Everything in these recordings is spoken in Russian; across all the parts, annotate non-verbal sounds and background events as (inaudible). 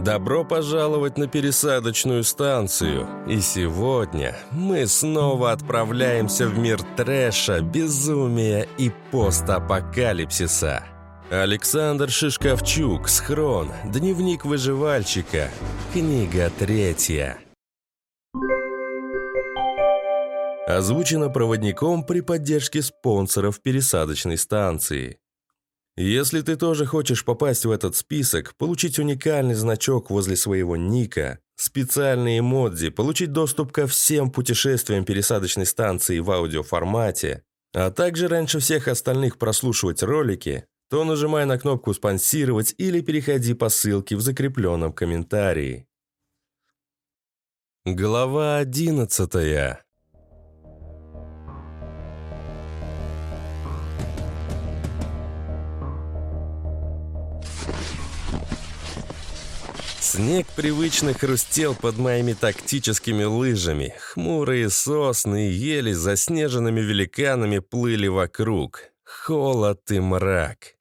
Добро пожаловать на пересадочную станцию. И сегодня мы снова отправляемся в мир трэша, безумия и постапокалипсиса. Александр Шишковчук, Схрон, Дневник выживальщика, книга третья. Озвучено проводником при поддержке спонсоров пересадочной станции. Если ты тоже хочешь попасть в этот список, получить уникальный значок возле своего ника, специальные эмодзи, получить доступ ко всем путешествиям пересадочной станции в аудиоформате, а также раньше всех остальных прослушивать ролики, то нажимай на кнопку «Спонсировать» или переходи по ссылке в закрепленном комментарии. Глава одиннадцатая. Снег привычно хрустел под моими тактическими лыжами. Хмурые сосны и ели заснеженными великанами плыли вокруг. Холод и мрак.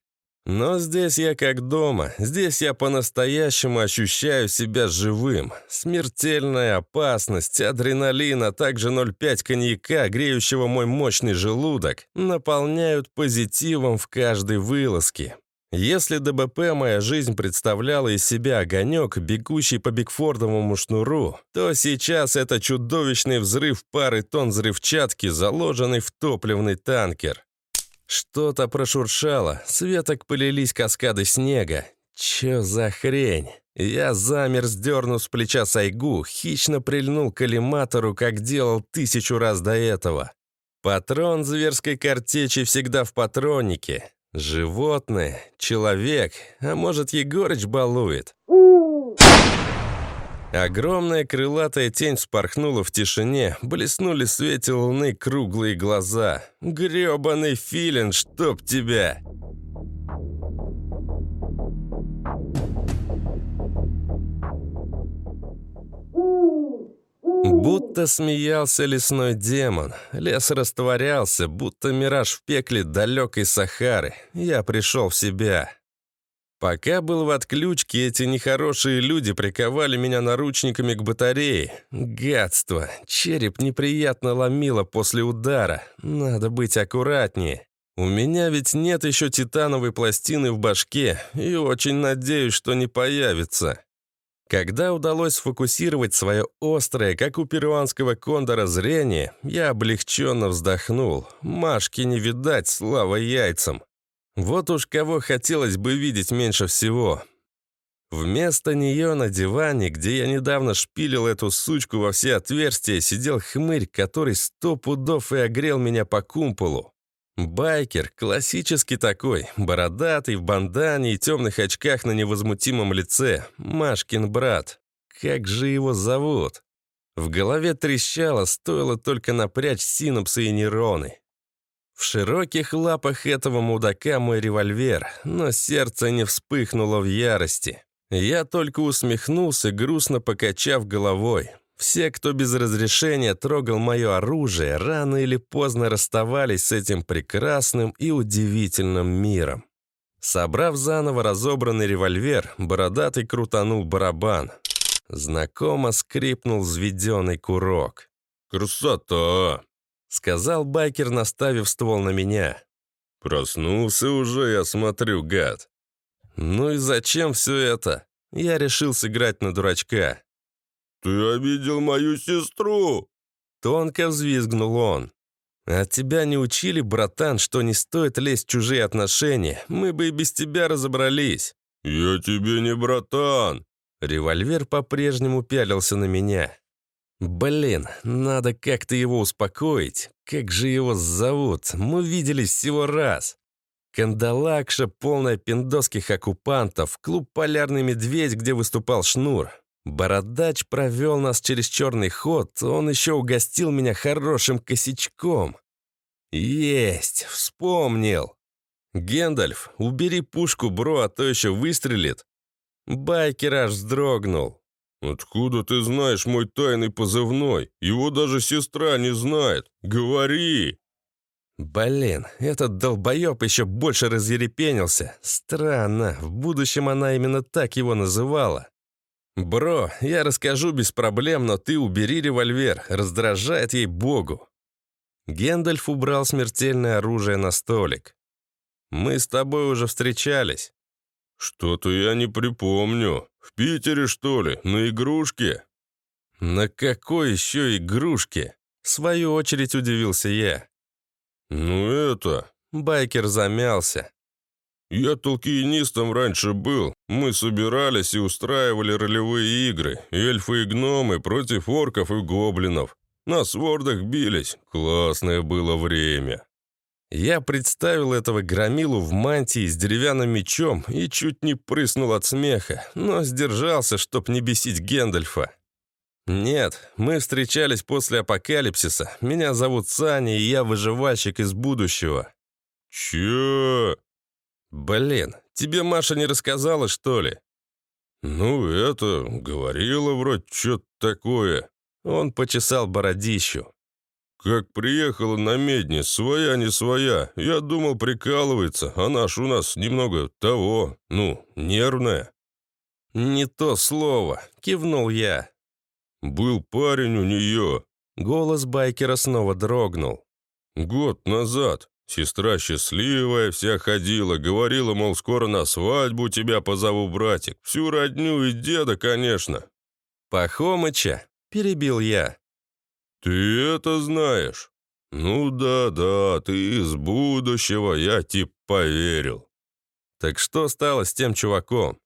Но здесь я как дома. Здесь я по-настоящему ощущаю себя живым. Смертельная опасность, адреналин, а также 0,5 коньяка, греющего мой мощный желудок, наполняют позитивом в каждой вылазке. Если ДБП моя жизнь представляла из себя огонек, бегущий по Бигфордовому шнуру, то сейчас это чудовищный взрыв пары тонн взрывчатки, заложенный в топливный танкер. Что-то прошуршало, светок полились каскады снега. Чё за хрень? Я замер, сдернув с плеча сайгу, хищно прильнул к коллиматору, как делал тысячу раз до этого. Патрон зверской картечи всегда в патроннике. Животное, человек, а может, Егорыч балует. Огромная крылатая тень вспорхнула в тишине, блеснули в свете луны круглые глаза. Грёбаный филин, чтоб тебя! Будто смеялся лесной демон. Лес растворялся, будто мираж в пекле далекой Сахары. Я пришел в себя. Пока был в отключке, эти нехорошие люди приковали меня наручниками к батарее. Гадство. Череп неприятно ломило после удара. Надо быть аккуратнее. У меня ведь нет еще титановой пластины в башке, и очень надеюсь, что не появится. Когда удалось сфокусировать свое острое, как у перуанского кондора, зрение, я облегченно вздохнул. Машки не видать, слава яйцам. Вот уж кого хотелось бы видеть меньше всего. Вместо нее на диване, где я недавно шпилил эту сучку во все отверстия, сидел хмырь, который сто пудов и огрел меня по кумполу. Байкер, классический такой, бородатый, в бандане и темных очках на невозмутимом лице. Машкин брат. Как же его зовут? В голове трещало, стоило только напрячь синапсы и нейроны. В широких лапах этого мудака мой револьвер, но сердце не вспыхнуло в ярости. Я только усмехнулся, грустно покачав головой. Все, кто без разрешения трогал мое оружие, рано или поздно расставались с этим прекрасным и удивительным миром. Собрав заново разобранный револьвер, бородатый крутанул барабан. Знакомо скрипнул взведенный курок. «Красота!» — сказал байкер, наставив ствол на меня. «Проснулся уже, я смотрю, гад». «Ну и зачем все это?» Я решил сыграть на дурачка. «Ты обидел мою сестру!» Тонко взвизгнул он. «А тебя не учили, братан, что не стоит лезть в чужие отношения? Мы бы и без тебя разобрались». «Я тебе не братан!» Револьвер по-прежнему пялился на меня. «Блин, надо как-то его успокоить. Как же его зовут? Мы виделись всего раз». Кандалакша, полная пиндосских оккупантов, клуб «Полярный медведь», где выступал Шнур. Бородач провел нас через черный ход, он еще угостил меня хорошим косячком. Есть, вспомнил. Гендальф, убери пушку, бро, а то еще выстрелит. Байкер аж вздрогнул. «Откуда ты знаешь мой тайный позывной? Его даже сестра не знает. Говори!» Блин, этот долбоеб еще больше разъерепенился. Странно, в будущем она именно так его называла. «Бро, я расскажу без проблем, но ты убери револьвер, раздражает ей богу». Гендальф убрал смертельное оружие на столик. «Мы с тобой уже встречались». «Что-то я не припомню. В Питере, что ли? На игрушке?» «На какой еще игрушке?» В свою очередь удивился я. «Ну это...» Байкер замялся. «Я толкиенистом раньше был. Мы собирались и устраивали ролевые игры. Эльфы и гномы против орков и гоблинов. На свордах бились. Классное было время». Я представил этого громилу в мантии с деревянным мечом и чуть не прыснул от смеха, но сдержался, чтоб не бесить Гендальфа. «Нет, мы встречались после апокалипсиса. Меня зовут Саня, и я выживальщик из будущего». «Чё?» «Блин, тебе Маша не рассказала, что ли?» «Ну, это, говорила вроде что-то такое». Он почесал бородищу. «Как приехала на медне, своя не своя. Я думал, прикалывается, она ж у нас немного того, ну, нервная». «Не то слово», — кивнул я. «Был парень у нее». Голос байкера снова дрогнул. «Год назад. Сестра счастливая, вся ходила, говорила, мол, скоро на свадьбу тебя позову, братик. Всю родню и деда, конечно». «Пахомыча?» — перебил я. «Ты это знаешь?» «Ну да-да, ты из будущего, я типа поверил». «Так что стало с тем чуваком?»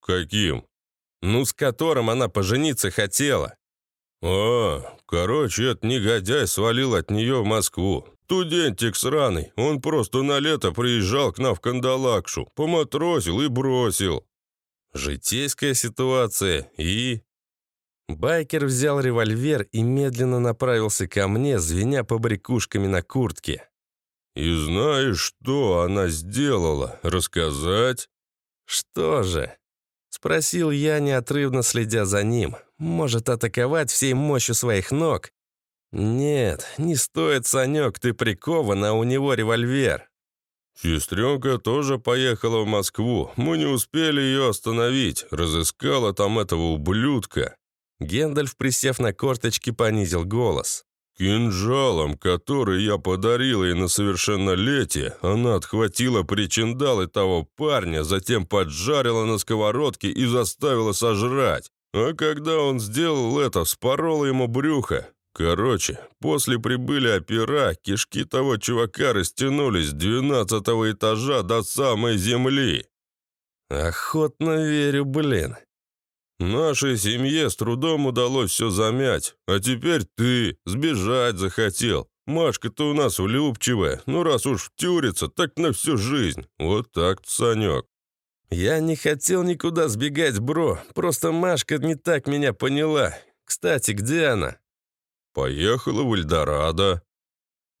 «Каким?» «Ну, с которым она пожениться хотела». «А, короче, этот негодяй свалил от нее в Москву. Студентик сраный, он просто на лето приезжал к нам в Кандалакшу, поматросил и бросил». «Житейская ситуация и...» Байкер взял револьвер и медленно направился ко мне, звеня побрякушками на куртке. «И знаешь, что она сделала? Рассказать?» «Что же?» — спросил я, неотрывно следя за ним. «Может атаковать всей мощью своих ног?» «Нет, не стоит, Санек, ты прикован, а у него револьвер». «Сестренка тоже поехала в Москву. Мы не успели ее остановить. Разыскала там этого ублюдка. Гендальф, присев на корточки, понизил голос. «Кинжалом, который я подарил ей на совершеннолетие, она отхватила причиндалы того парня, затем поджарила на сковородке и заставила сожрать. А когда он сделал это, вспорола ему брюхо. Короче, после прибыли опера, кишки того чувака растянулись с двенадцатого этажа до самой земли». «Охотно верю, блин. Нашей семье с трудом удалось все замять, а теперь ты сбежать захотел. Машка-то у нас влюбчивая, ну раз уж втюрится, так на всю жизнь. Вот так Санек. Я не хотел никуда сбегать, бро, просто Машка не так меня поняла. Кстати, где она? Поехала в Эльдорадо.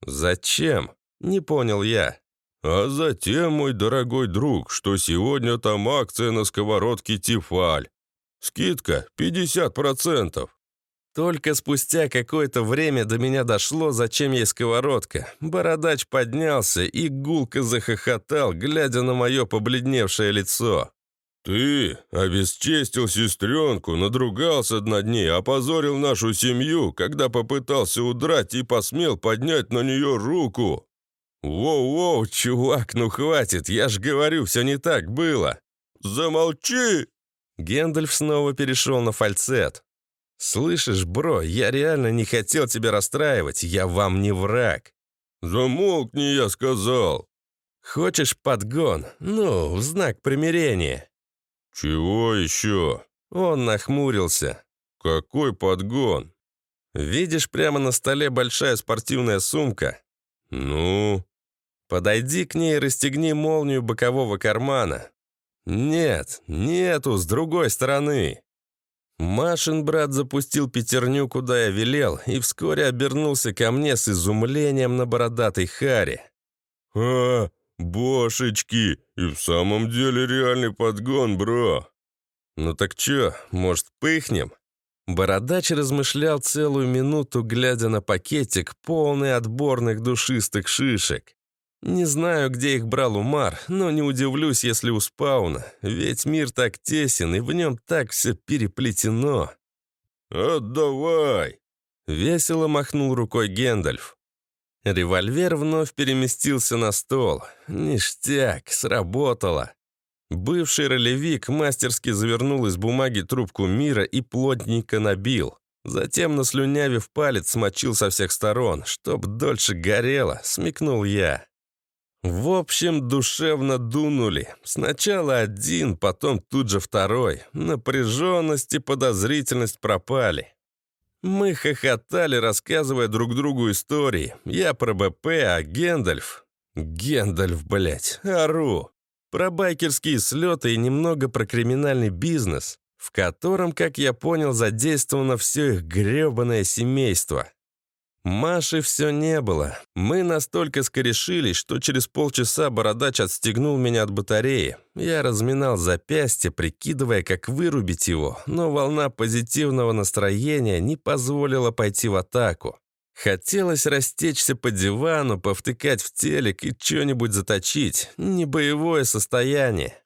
Зачем? Не понял я. А затем, мой дорогой друг, что сегодня там акция на сковородке Тифаль. Скидка 50%. Только спустя какое-то время до меня дошло, зачем ей сковородка. Бородач поднялся и гулко захохотал, глядя на мое побледневшее лицо. «Ты обесчестил сестренку, надругался над ней, опозорил нашу семью, когда попытался удрать и посмел поднять на нее руку!» «Воу-воу, чувак, ну хватит, я ж говорю, все не так было!» «Замолчи!» Гендальф снова перешел на фальцет. «Слышишь, бро, я реально не хотел тебя расстраивать, я вам не враг». «Замолкни, я сказал». «Хочешь подгон? Ну, в знак примирения». «Чего еще?» Он нахмурился. «Какой подгон?» «Видишь, прямо на столе большая спортивная сумка?» «Ну?» «Подойди к ней и расстегни молнию бокового кармана. «Нет, нету, с другой стороны». Машин брат запустил пятерню, куда я велел, и вскоре обернулся ко мне с изумлением на бородатой харе. «А, бошечки, и в самом деле реальный подгон, бро!» «Ну так чё, может, пыхнем?» Бородач размышлял целую минуту, глядя на пакетик, полный отборных душистых шишек. Не знаю, где их брал Умар, но не удивлюсь, если у спауна, ведь мир так тесен, и в нем так все переплетено. «Отдавай!» — весело махнул рукой Гендальф. Револьвер вновь переместился на стол. Ништяк, сработало. Бывший ролевик мастерски завернул из бумаги трубку мира и плотненько набил. Затем, наслюнявив палец, смочил со всех сторон. Чтоб дольше горело, смекнул я. В общем, душевно дунули. Сначала один, потом тут же второй. Напряженность и подозрительность пропали. Мы хохотали, рассказывая друг другу истории. Я про БП, а Гендальф... Гендальф, блядь, ору. Про байкерские слеты и немного про криминальный бизнес, в котором, как я понял, задействовано все их гребаное семейство. Маши все не было. Мы настолько скорешились, что через полчаса бородач отстегнул меня от батареи. Я разминал запястье, прикидывая, как вырубить его, но волна позитивного настроения не позволила пойти в атаку. Хотелось растечься по дивану, повтыкать в телек и что-нибудь заточить. Не боевое состояние.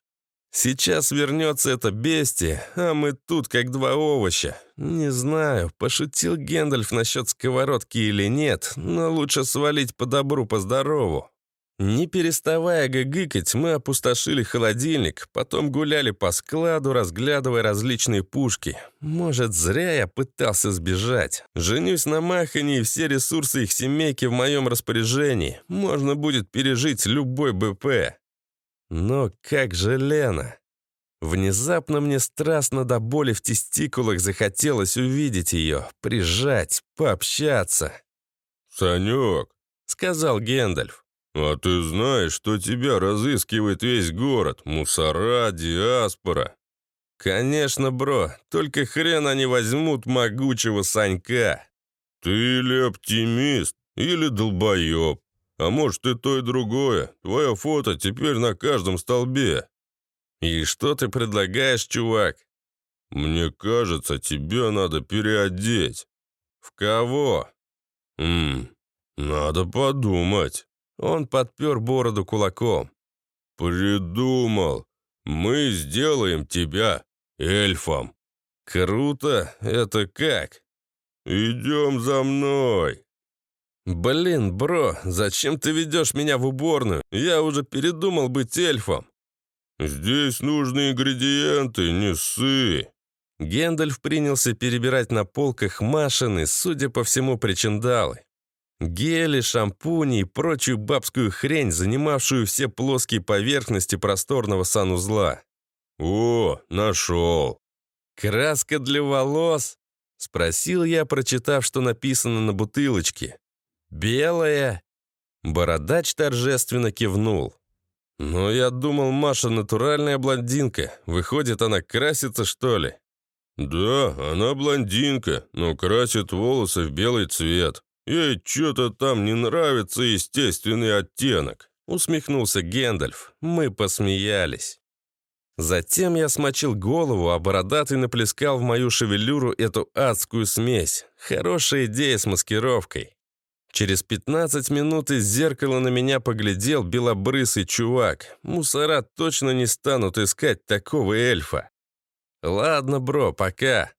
Сейчас вернется это бестие, а мы тут как два овоща. Не знаю, пошутил Гендальф насчет сковородки или нет, но лучше свалить по добру, по здорову. Не переставая гыгыкать, мы опустошили холодильник, потом гуляли по складу, разглядывая различные пушки. Может, зря я пытался сбежать. Женюсь на Махане, и все ресурсы их семейки в моем распоряжении. Можно будет пережить любой БП. Но как же Лена? Внезапно мне страстно до боли в тестикулах захотелось увидеть ее, прижать, пообщаться. «Санек», — сказал Гендальф, «А ты знаешь, что тебя разыскивает весь город? Мусора, диаспора». «Конечно, бро, только хрен они возьмут могучего Санька». «Ты или оптимист, или долбоеб. А может, и то, и другое. Твое фото теперь на каждом столбе». «И что ты предлагаешь, чувак?» «Мне кажется, тебя надо переодеть». «В кого?» «Ммм, надо подумать». Он подпер бороду кулаком. «Придумал! Мы сделаем тебя эльфом!» «Круто! Это как?» «Идем за мной!» «Блин, бро, зачем ты ведешь меня в уборную? Я уже передумал быть эльфом!» «Здесь нужны ингредиенты, не ссы!» Гендальф принялся перебирать на полках машины, судя по всему, причиндалы. Гели, шампуни и прочую бабскую хрень, занимавшую все плоские поверхности просторного санузла. «О, нашел!» «Краска для волос?» — спросил я, прочитав, что написано на бутылочке. «Белая?» Бородач торжественно кивнул. «Но я думал, Маша натуральная блондинка. Выходит, она красится, что ли?» «Да, она блондинка, но красит волосы в белый цвет. «Ей что-то там не нравится естественный оттенок», усмехнулся Гендальф. Мы посмеялись. Затем я смочил голову, а бородатый наплескал в мою шевелюру эту адскую смесь. Хорошая идея с маскировкой. Через 15 минут из зеркала на меня поглядел белобрысый чувак. Мусора точно не станут искать такого эльфа. «Ладно, бро, пока».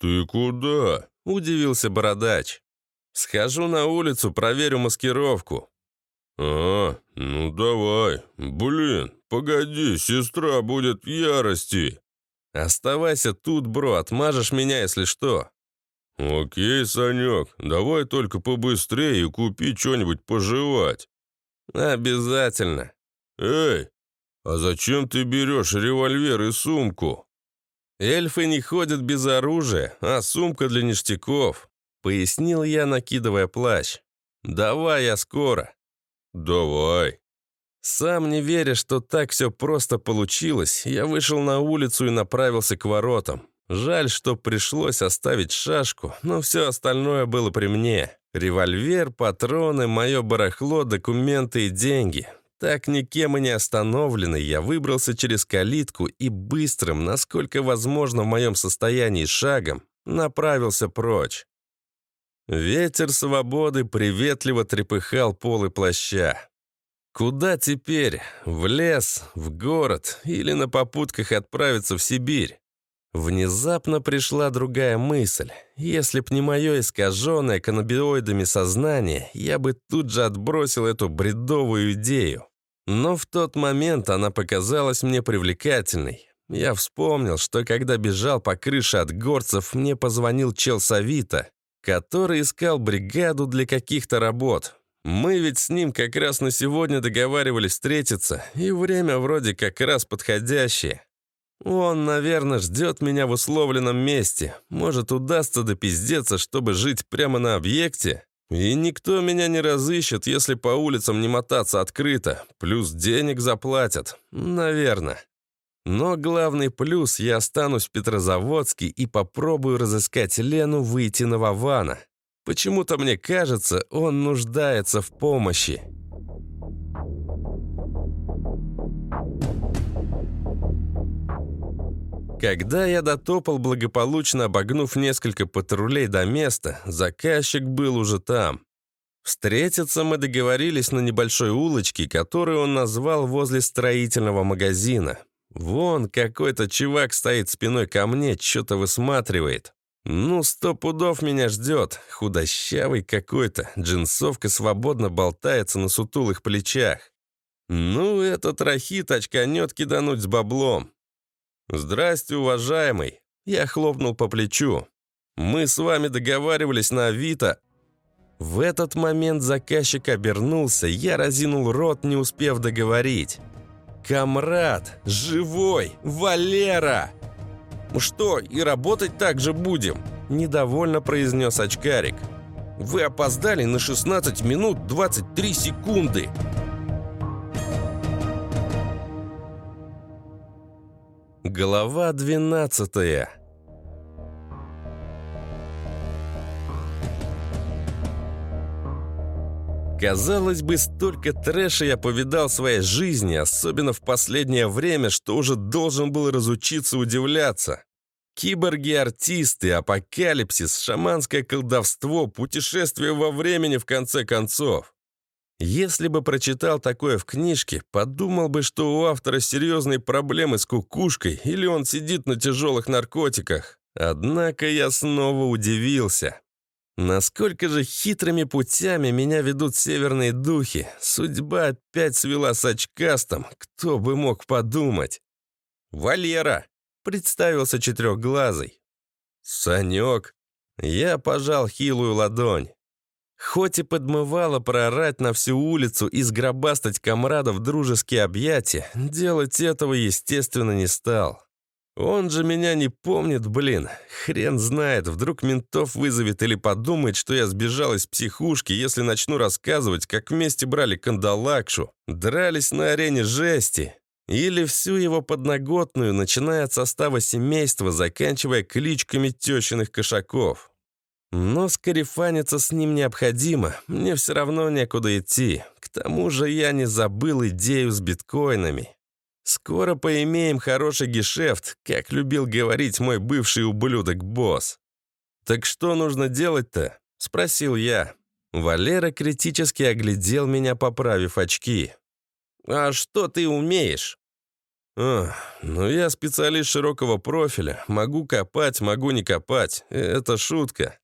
«Ты куда?» – удивился бородач. Схожу на улицу, проверю маскировку». «А, ну давай. Блин, погоди, сестра будет в ярости». «Оставайся тут, бро, отмажешь меня, если что». «Окей, Санек, давай только побыстрее и купи что-нибудь пожевать». «Обязательно». «Эй, а зачем ты берешь револьвер и сумку?» «Эльфы не ходят без оружия, а сумка для ништяков. Пояснил я, накидывая плащ. «Давай, я скоро». «Давай». Сам не веря, что так все просто получилось, я вышел на улицу и направился к воротам. Жаль, что пришлось оставить шашку, но все остальное было при мне. Револьвер, патроны, мое барахло, документы и деньги. Так никем и не остановленный, я выбрался через калитку и быстрым, насколько возможно в моем состоянии шагом, направился прочь. Ветер свободы приветливо трепыхал полы плаща. Куда теперь? В лес, в город или на попутках отправиться в Сибирь? Внезапно пришла другая мысль. Если б не мое искаженное каннабиоидами сознание, я бы тут же отбросил эту бредовую идею. Но в тот момент она показалась мне привлекательной. Я вспомнил, что когда бежал по крыше от горцев, мне позвонил чел Савита, который искал бригаду для каких-то работ. Мы ведь с ним как раз на сегодня договаривались встретиться, и время вроде как раз подходящее. Он, наверное, ждет меня в условленном месте. Может, удастся допиздеться, чтобы жить прямо на объекте? И никто меня не разыщет, если по улицам не мотаться открыто. Плюс денег заплатят. Наверное. Но главный плюс — я останусь в Петрозаводске и попробую разыскать Лену выйти на Вована. Почему-то мне кажется, он нуждается в помощи. Когда я дотопал, благополучно обогнув несколько патрулей до места, заказчик был уже там. Встретиться мы договорились на небольшой улочке, которую он назвал возле строительного магазина. Вон какой-то чувак стоит спиной ко мне, что-то высматривает. Ну, сто пудов меня ждет. Худощавый какой-то, джинсовка свободно болтается на сутулых плечах. Ну, этот рахит очканет кидануть с баблом. «Здрасте, уважаемый!» Я хлопнул по плечу. «Мы с вами договаривались на Авито». В этот момент заказчик обернулся, я разинул рот, не успев договорить. «Камрад! Живой! Валера!» «Что, и работать так же будем?» – недовольно произнес очкарик. «Вы опоздали на 16 минут 23 секунды!» Глава 12 Казалось бы, столько трэша я повидал в своей жизни, особенно в последнее время, что уже должен был разучиться удивляться. Киборги-артисты, апокалипсис, шаманское колдовство, путешествие во времени в конце концов. Если бы прочитал такое в книжке, подумал бы, что у автора серьезные проблемы с кукушкой или он сидит на тяжелых наркотиках. Однако я снова удивился. Насколько же хитрыми путями меня ведут северные духи. Судьба опять свела с очкастом, кто бы мог подумать. «Валера!» — представился четырехглазый. «Санек!» Я пожал хилую ладонь. Хоть и подмывало проорать на всю улицу и сгробастать комрадов в дружеские объятия, делать этого, естественно, не стал. Он же меня не помнит, блин. Хрен знает, вдруг ментов вызовет или подумает, что я сбежал из психушки, если начну рассказывать, как вместе брали кандалакшу, дрались на арене жести. Или всю его подноготную, начиная от состава семейства, заканчивая кличками тещиных кошаков. Но скарифаниться с ним необходимо, мне все равно некуда идти. К тому же я не забыл идею с биткоинами. Скоро поимеем хороший гешефт, как любил говорить мой бывший ублюдок-босс. «Так что нужно делать-то?» — спросил я. Валера критически оглядел меня, поправив очки. «А что ты умеешь?» «Ох, ну я специалист широкого профиля. Могу копать, могу не копать. Это шутка.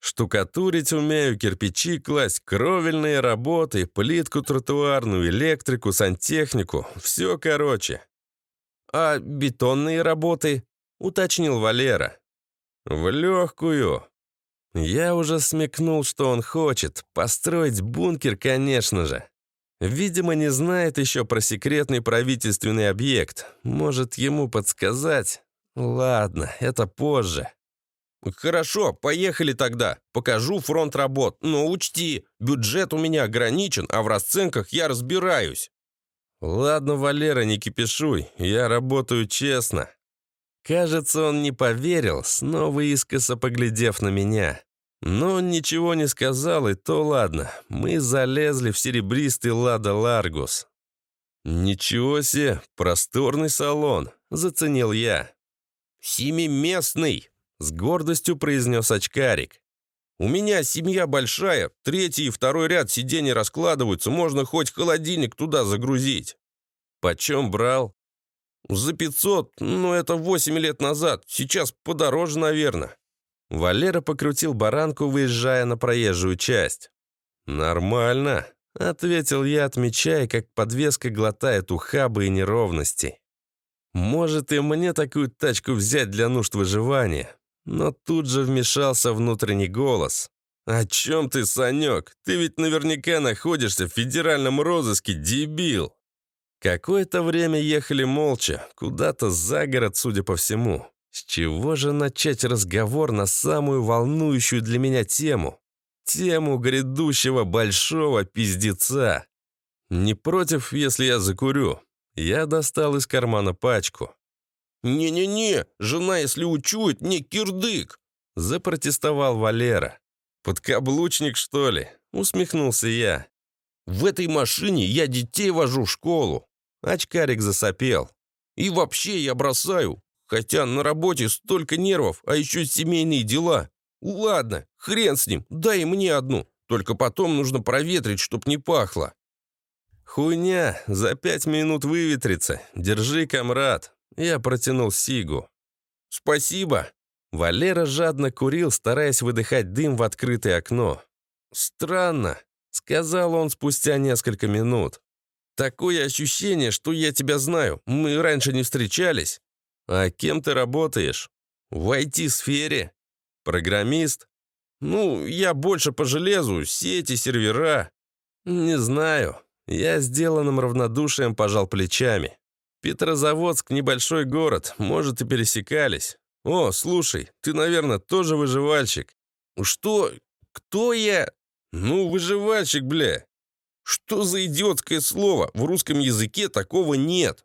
Штукатурить умею, кирпичи класть, кровельные работы, плитку тротуарную, электрику, сантехнику. Все короче. А бетонные работы? Уточнил Валера. В легкую. Я уже смекнул, что он хочет. Построить бункер, конечно же. Видимо, не знает еще про секретный правительственный объект. Может, ему подсказать? Ладно, это позже. «Хорошо, поехали тогда. Покажу фронт работ. Но учти, бюджет у меня ограничен, а в расценках я разбираюсь». «Ладно, Валера, не кипишуй. Я работаю честно». Кажется, он не поверил, снова искоса поглядев на меня. Но он ничего не сказал, и то ладно. Мы залезли в серебристый Лада Ларгус. «Ничего себе, просторный салон», — заценил я. «Семиместный», с гордостью произнес очкарик. У меня семья большая, третий и второй ряд сидений раскладываются, можно хоть холодильник туда загрузить». «Почем брал?» «За 500, ну это 8 лет назад, сейчас подороже, наверное». Валера покрутил баранку, выезжая на проезжую часть. «Нормально», — ответил я, отмечая, как подвеска глотает ухабы и неровности. «Может, и мне такую тачку взять для нужд выживания?» Но тут же вмешался внутренний голос. «О чем ты, Санек? Ты ведь наверняка находишься в федеральном розыске, дебил!» Какое-то время ехали молча, куда-то за город, судя по всему. С чего же начать разговор на самую волнующую для меня тему? Тему грядущего большого пиздеца. Не против, если я закурю. Я достал из кармана пачку. «Не-не-не, жена, если учует, не кирдык!» Запротестовал Валера. «Подкаблучник, что ли?» Усмехнулся я. «В этой машине я детей вожу в школу!» Очкарик засопел. «И вообще я бросаю, хотя на работе столько нервов, а еще семейные дела. Ладно, хрен с ним, дай мне одну, только потом нужно проветрить, чтоб не пахло». «Хуйня, за пять минут выветрится. Держи, комрад». Я протянул сигу. «Спасибо». Валера жадно курил, стараясь выдыхать дым в открытое окно. «Странно», — сказал он спустя несколько минут. «Такое ощущение, что я тебя знаю. Мы раньше не встречались». «А кем ты работаешь?» «В IT-сфере». «Программист?» «Ну, я больше по железу, сети, сервера». «Не знаю». Я сделанным равнодушием пожал плечами. Петрозаводск — небольшой город, может, и пересекались. О, слушай, ты, наверное, тоже выживальщик. Что? Кто я? Ну, выживальщик, бля. Что за идиотское слово? В русском языке такого нет.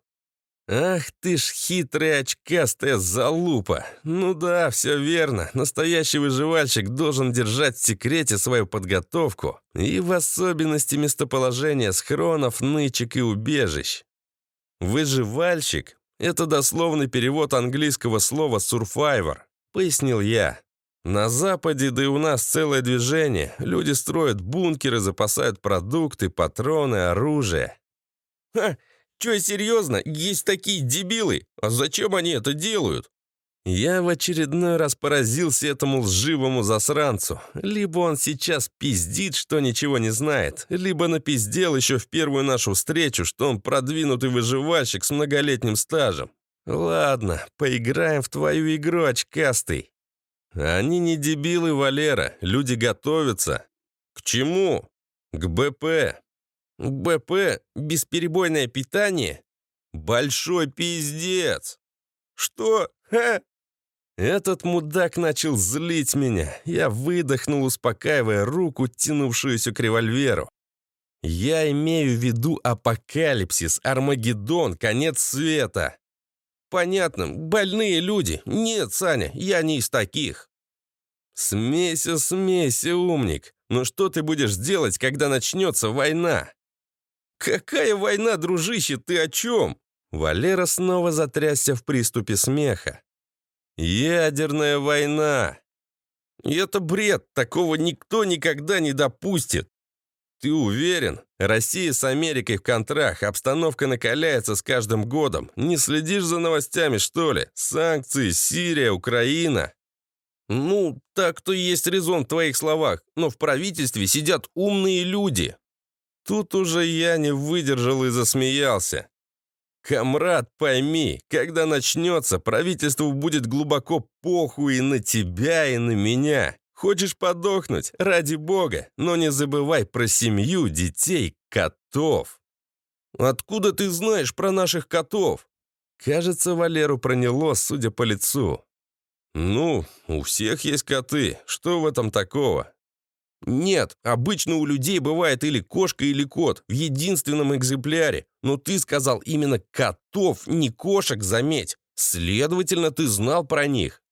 «Ах ты ж хитрая очкастая залупа! Ну да, все верно. Настоящий выживальщик должен держать в секрете свою подготовку и в особенности местоположение схронов, нычек и убежищ. Выживальщик — это дословный перевод английского слова «survivor», пояснил я. На Западе, да и у нас целое движение. Люди строят бункеры, запасают продукты, патроны, оружие. Ха! Че, серьезно? Есть такие дебилы? А зачем они это делают? Я в очередной раз поразился этому лживому засранцу. Либо он сейчас пиздит, что ничего не знает, либо напиздел еще в первую нашу встречу, что он продвинутый выживальщик с многолетним стажем. Ладно, поиграем в твою игру, очкастый. Они не дебилы, Валера, люди готовятся. К чему? К БП. БП — бесперебойное питание? Большой пиздец! Что? Ха? Этот мудак начал злить меня. Я выдохнул, успокаивая руку, тянувшуюся к револьверу. Я имею в виду апокалипсис, Армагеддон, конец света. Понятно, больные люди. Нет, Саня, я не из таких. Смейся, смейся, умник. Но что ты будешь делать, когда начнется война? «Какая война, дружище, ты о чем?» Валера снова затрясся в приступе смеха. «Ядерная война!» «Это бред, такого никто никогда не допустит!» «Ты уверен? Россия с Америкой в контрах, обстановка накаляется с каждым годом. Не следишь за новостями, что ли? Санкции, Сирия, Украина?» «Ну, так-то есть резон в твоих словах, но в правительстве сидят умные люди, Тут уже я не выдержал и засмеялся. «Камрад, пойми, когда начнется, правительству будет глубоко похуй и на тебя, и на меня. Хочешь подохнуть? Ради бога, но не забывай про семью, детей, котов». «Откуда ты знаешь про наших котов?» Кажется, Валеру проняло, судя по лицу. «Ну, у всех есть коты. Что в этом такого? «Нет, обычно у людей бывает или кошка, или кот, в единственном экземпляре. Но ты сказал именно котов, не кошек, заметь. Следовательно, ты знал про них».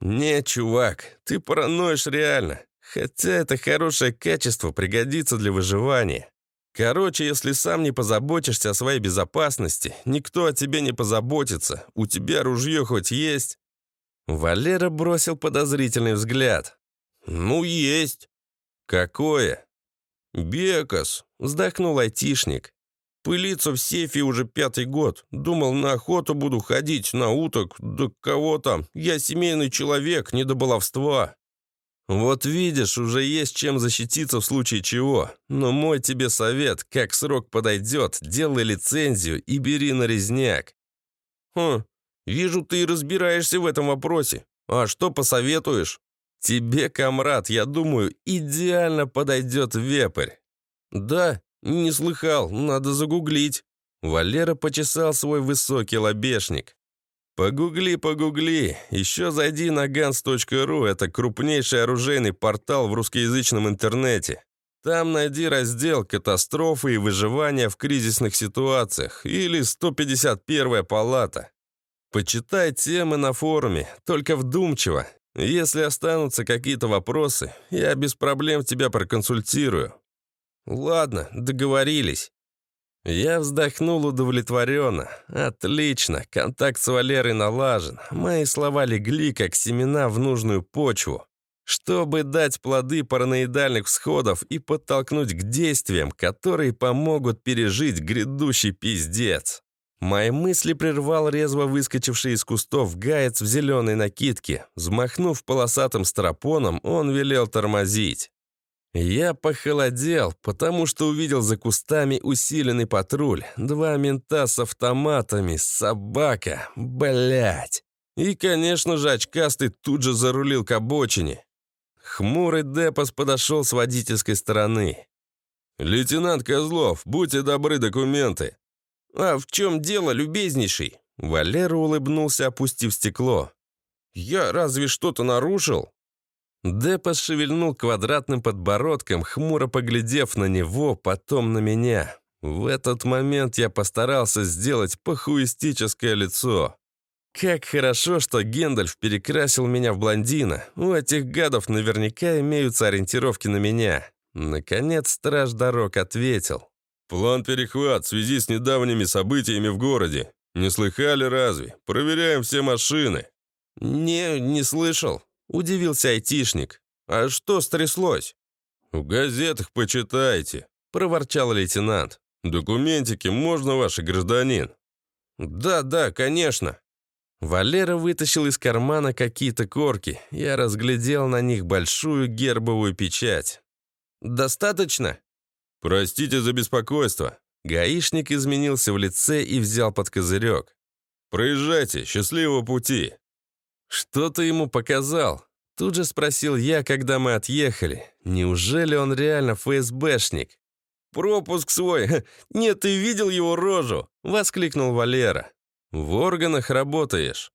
«Не, чувак, ты параноишь реально. Хотя это хорошее качество пригодится для выживания. Короче, если сам не позаботишься о своей безопасности, никто о тебе не позаботится. У тебя ружье хоть есть?» Валера бросил подозрительный взгляд. «Ну, есть». «Какое?» «Бекас», — вздохнул айтишник. «Пылиться в сейфе уже пятый год. Думал, на охоту буду ходить, на уток. Да кого там? Я семейный человек, не до баловства». «Вот видишь, уже есть чем защититься в случае чего. Но мой тебе совет, как срок подойдет, делай лицензию и бери на резняк». «Хм, вижу, ты разбираешься в этом вопросе. А что посоветуешь?» «Тебе, комрад, я думаю, идеально подойдет вепрь». «Да, не слыхал, надо загуглить». Валера почесал свой высокий лобешник. «Погугли, погугли. Еще зайди на gans.ru, это крупнейший оружейный портал в русскоязычном интернете. Там найди раздел «Катастрофы и выживание в кризисных ситуациях» или «151-я палата». Почитай темы на форуме, только вдумчиво. Если останутся какие-то вопросы, я без проблем тебя проконсультирую». «Ладно, договорились». Я вздохнул удовлетворенно. «Отлично, контакт с Валерой налажен. Мои слова легли, как семена в нужную почву. Чтобы дать плоды параноидальных всходов и подтолкнуть к действиям, которые помогут пережить грядущий пиздец». Мои мысли прервал резво выскочивший из кустов гаец в зеленой накидке. Взмахнув полосатым стропоном, он велел тормозить. Я похолодел, потому что увидел за кустами усиленный патруль, два мента с автоматами, собака, блять. И, конечно же, очкастый тут же зарулил к обочине. Хмурый Депос подошел с водительской стороны. «Лейтенант Козлов, будьте добры, документы!» «А в чем дело, любезнейший?» Валера улыбнулся, опустив стекло. «Я разве что-то нарушил?» Депос шевельнул квадратным подбородком, хмуро поглядев на него, потом на меня. В этот момент я постарался сделать похуистическое лицо. Как хорошо, что Гендальф перекрасил меня в блондина. У этих гадов наверняка имеются ориентировки на меня. Наконец страж дорог ответил. «План перехват в связи с недавними событиями в городе. Не слыхали разве? Проверяем все машины». «Не, не слышал», — удивился айтишник. «А что стряслось?» «В газетах почитайте», — проворчал лейтенант. «Документики можно, ваш гражданин?» «Да, да, конечно». Валера вытащил из кармана какие-то корки. Я разглядел на них большую гербовую печать. «Достаточно?» «Простите за беспокойство». Гаишник изменился в лице и взял под козырек. «Проезжайте, счастливого пути!» «Что ты ему показал?» Тут же спросил я, когда мы отъехали. Неужели он реально ФСБшник? «Пропуск свой! (laughs) Нет, ты видел его рожу!» — воскликнул Валера. «В органах работаешь?»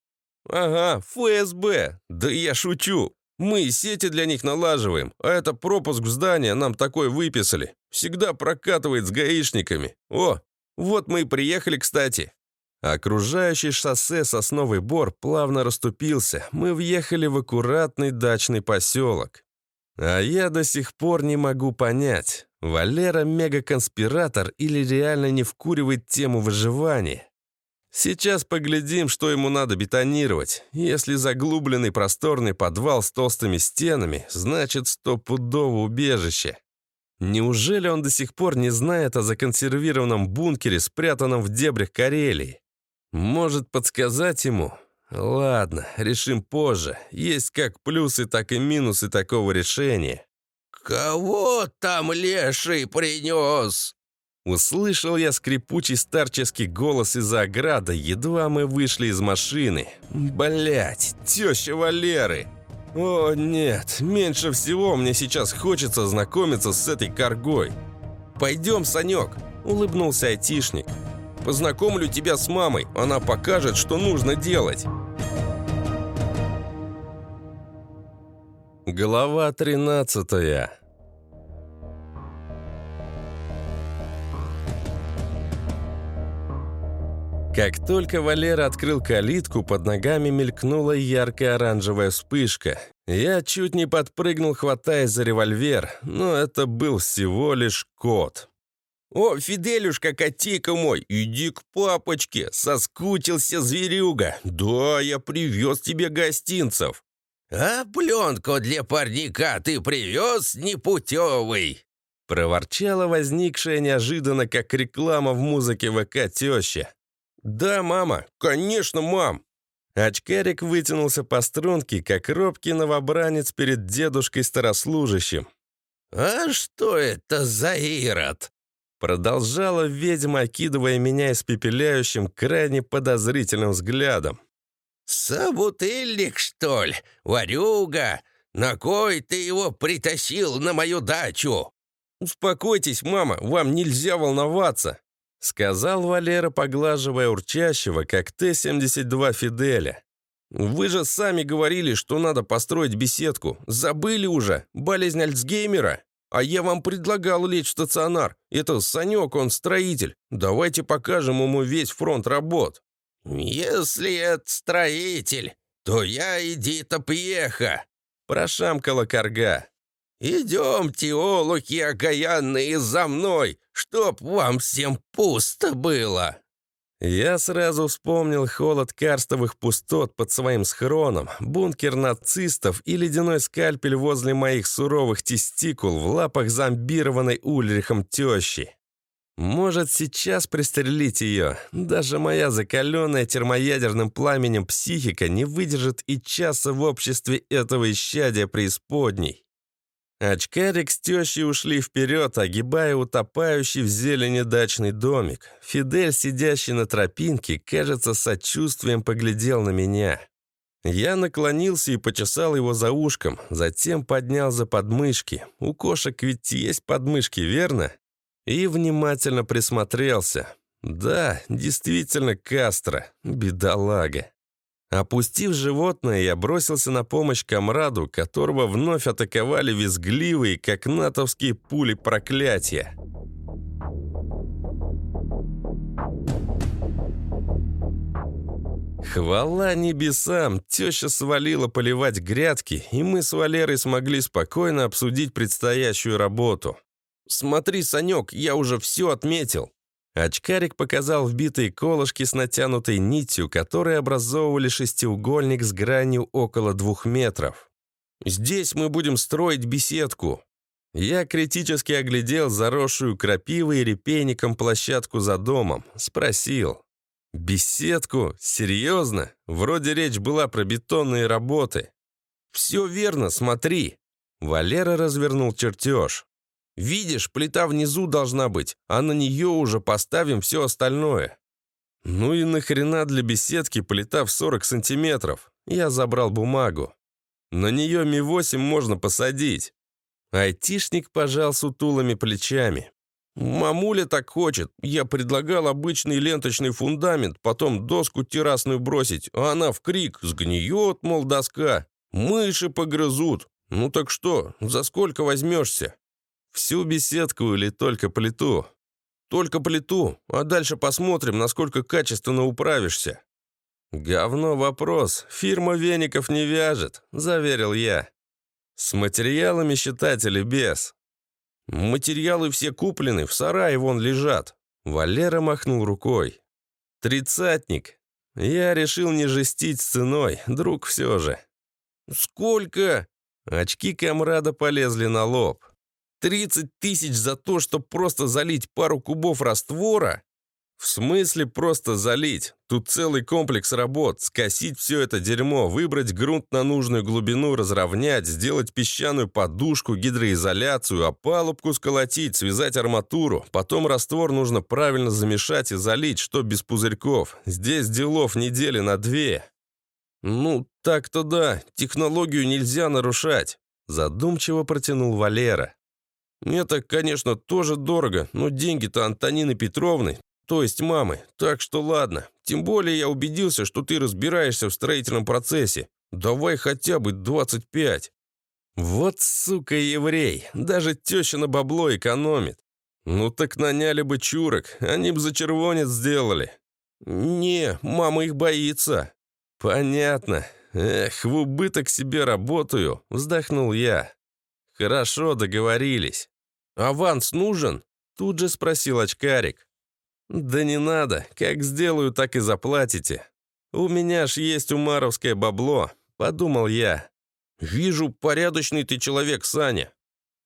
«Ага, ФСБ! Да я шучу! Мы сети для них налаживаем, а это пропуск в здание нам такой выписали. Всегда прокатывает с гаишниками. О, вот мы и приехали, кстати». Окружающий шоссе Сосновый Бор плавно расступился. Мы въехали в аккуратный дачный поселок. А я до сих пор не могу понять, Валера мегаконспиратор или реально не вкуривает тему выживания. Сейчас поглядим, что ему надо бетонировать. Если заглубленный просторный подвал с толстыми стенами, значит стопудово убежище. Неужели он до сих пор не знает о законсервированном бункере, спрятанном в дебрях Карелии? Может подсказать ему? Ладно, решим позже. Есть как плюсы, так и минусы такого решения. «Кого там леший принес?» Услышал я скрипучий старческий голос из-за ограды, едва мы вышли из машины. Блять, теща Валеры! О нет, меньше всего мне сейчас хочется знакомиться с этой коргой. «Пойдем, Санек!» – улыбнулся айтишник. «Познакомлю тебя с мамой, она покажет, что нужно делать». Глава тринадцатая Как только Валера открыл калитку, под ногами мелькнула яркая оранжевая вспышка. Я чуть не подпрыгнул, хватаясь за револьвер, но это был всего лишь кот. «О, Фиделюшка, котейка мой, иди к папочке, соскучился зверюга. Да, я привез тебе гостинцев». «А пленку для парника ты привез непутевый?» Проворчала возникшая неожиданно, как реклама в музыке ВК теща. «Да, мама, конечно, мам!» Очкарик вытянулся по струнке, как робкий новобранец перед дедушкой-старослужащим. «А что это за ирод?» Продолжала ведьма, окидывая меня испепеляющим, крайне подозрительным взглядом. «Собутыльник, что ли? Варюга? На кой ты его притащил на мою дачу?» «Успокойтесь, мама, вам нельзя волноваться», сказал Валера, поглаживая урчащего, как Т-72 Фиделя. «Вы же сами говорили, что надо построить беседку. Забыли уже? Болезнь Альцгеймера? А я вам предлагал лечь в стационар. Это Санек, он строитель. Давайте покажем ему весь фронт работ». «Если это строитель, то я иди-то пьеха», прошамкала корга. «Идемте, олухи окаянные, за мной, чтоб вам всем пусто было!» Я сразу вспомнил холод карстовых пустот под своим схроном, бункер нацистов и ледяной скальпель возле моих суровых тестикул в лапах зомбированной Ульрихом тещи. Может, сейчас пристрелить ее? Даже моя закаленная термоядерным пламенем психика не выдержит и часа в обществе этого исчадия преисподней. Очкарик с тещей ушли вперед, огибая утопающий в зелени дачный домик. Фидель, сидящий на тропинке, кажется, сочувствием поглядел на меня. Я наклонился и почесал его за ушком, затем поднял за подмышки. У кошек ведь есть подмышки, верно? И внимательно присмотрелся. Да, действительно Кастро, бедолага. Опустив животное, я бросился на помощь комраду, которого вновь атаковали визгливые, как натовские пули проклятия. Хвала небесам, теща свалила поливать грядки, и мы с Валерой смогли спокойно обсудить предстоящую работу. «Смотри, Санек, я уже все отметил», Очкарик показал вбитые колышки с натянутой нитью, которые образовывали шестиугольник с гранью около двух метров. «Здесь мы будем строить беседку». Я критически оглядел заросшую крапивой и репейником площадку за домом. Спросил. «Беседку? Серьезно? Вроде речь была про бетонные работы». «Все верно, смотри». Валера развернул чертеж. Видишь, плита внизу должна быть, а на нее уже поставим все остальное. Ну и нахрена для беседки плита в 40 сантиметров? Я забрал бумагу. На нее Ми-8 можно посадить. Айтишник пожал сутулыми плечами. «Мамуля так хочет. Я предлагал обычный ленточный фундамент, потом доску террасную бросить, а она в крик. Сгниет, мол, доска. Мыши погрызут. Ну так что, за сколько возьмешься?» Всю беседку или только плиту? Только плиту, а дальше посмотрим, насколько качественно управишься. Говно вопрос, фирма веников не вяжет, заверил я. С материалами считать или без? Материалы все куплены, в сарае вон лежат. Валера махнул рукой. Тридцатник. Я решил не жестить с ценой, друг все же. Сколько? Очки комрада полезли на лоб. 30 тысяч за то, чтобы просто залить пару кубов раствора? В смысле просто залить? Тут целый комплекс работ. Скосить все это дерьмо, выбрать грунт на нужную глубину, разровнять, сделать песчаную подушку, гидроизоляцию, опалубку сколотить, связать арматуру. Потом раствор нужно правильно замешать и залить, что без пузырьков. Здесь делов недели на две. Ну, так-то да, технологию нельзя нарушать. Задумчиво протянул Валера. Это, конечно, тоже дорого, но деньги-то Антонины Петровны, то есть мамы, так что ладно. Тем более я убедился, что ты разбираешься в строительном процессе. Давай хотя бы 25. Вот сука еврей, даже теща на бабло экономит. Ну так наняли бы чурок, они бы за червонец сделали. Не, мама их боится. Понятно. Эх, в убыток себе работаю, вздохнул я. Хорошо, договорились. «Аванс нужен?» — тут же спросил очкарик. «Да не надо. Как сделаю, так и заплатите. У меня ж есть умаровское бабло», — подумал я. «Вижу, порядочный ты человек, Саня».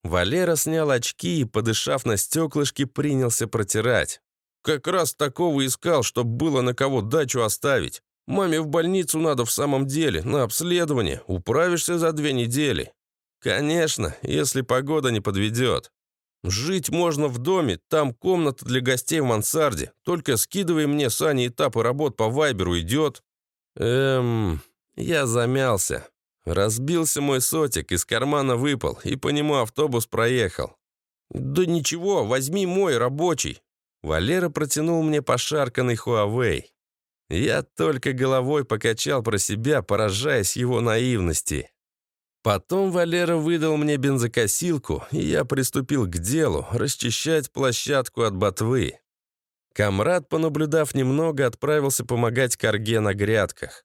Валера снял очки и, подышав на стеклышки, принялся протирать. «Как раз такого искал, чтоб было на кого дачу оставить. Маме в больницу надо в самом деле, на обследование. Управишься за две недели». «Конечно, если погода не подведет». «Жить можно в доме, там комната для гостей в мансарде. Только скидывай мне, Саня, этапы работ по вайберу идет». «Эм...» Я замялся. Разбился мой сотик, из кармана выпал, и по нему автобус проехал. «Да ничего, возьми мой, рабочий». Валера протянул мне пошарканный Huawei. Я только головой покачал про себя, поражаясь его наивности. Потом Валера выдал мне бензокосилку, и я приступил к делу расчищать площадку от ботвы. Камрад, понаблюдав немного, отправился помогать Карге на грядках.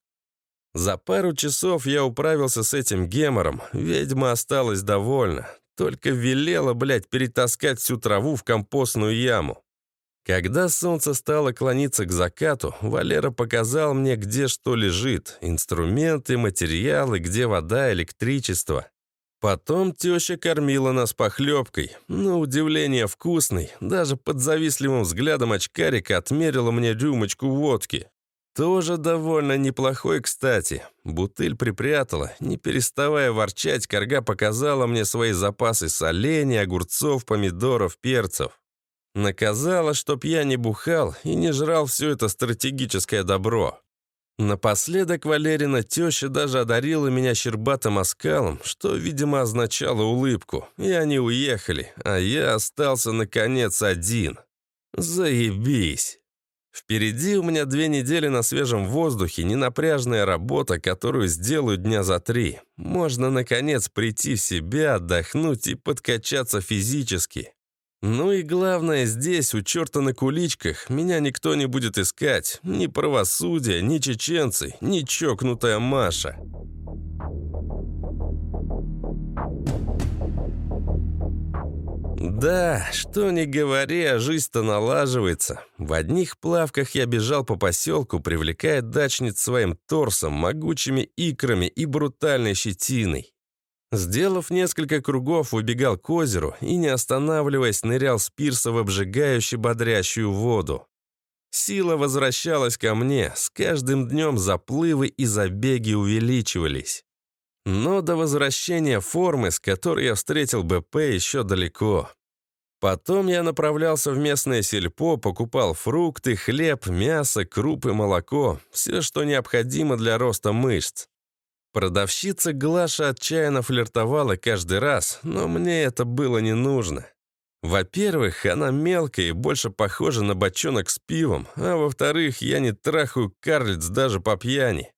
За пару часов я управился с этим гемором, ведьма осталась довольна. Только велела, блядь, перетаскать всю траву в компостную яму. Когда солнце стало клониться к закату, Валера показал мне, где что лежит, инструменты, материалы, где вода, электричество. Потом теща кормила нас похлебкой, на удивление вкусной, даже под завистливым взглядом очкарика отмерила мне рюмочку водки. Тоже довольно неплохой, кстати. Бутыль припрятала. Не переставая ворчать, корга показала мне свои запасы солений, огурцов, помидоров, перцев. Наказала, чтоб я не бухал и не жрал все это стратегическое добро. Напоследок Валерина теща даже одарила меня щербатым оскалом, что, видимо, означало улыбку, и они уехали, а я остался, наконец, один. Заебись. Впереди у меня две недели на свежем воздухе, ненапряжная работа, которую сделаю дня за три. Можно, наконец, прийти в себя, отдохнуть и подкачаться физически. Ну и главное, здесь, у черта на куличках, меня никто не будет искать. Ни правосудие, ни чеченцы, ни чокнутая Маша. Да, что ни говори, а жизнь-то налаживается. В одних плавках я бежал по поселку, привлекая дачниц своим торсом, могучими икрами и брутальной щетиной. Сделав несколько кругов, убегал к озеру и, не останавливаясь, нырял с пирса в обжигающую бодрящую воду. Сила возвращалась ко мне, с каждым днем заплывы и забеги увеличивались. Но до возвращения формы, с которой я встретил БП, еще далеко. Потом я направлялся в местное сельпо, покупал фрукты, хлеб, мясо, крупы, молоко, все, что необходимо для роста мышц. Продавщица Глаша отчаянно флиртовала каждый раз, но мне это было не нужно. Во-первых, она мелкая и больше похожа на бочонок с пивом, а во-вторых, я не трахаю карлиц даже по пьяни.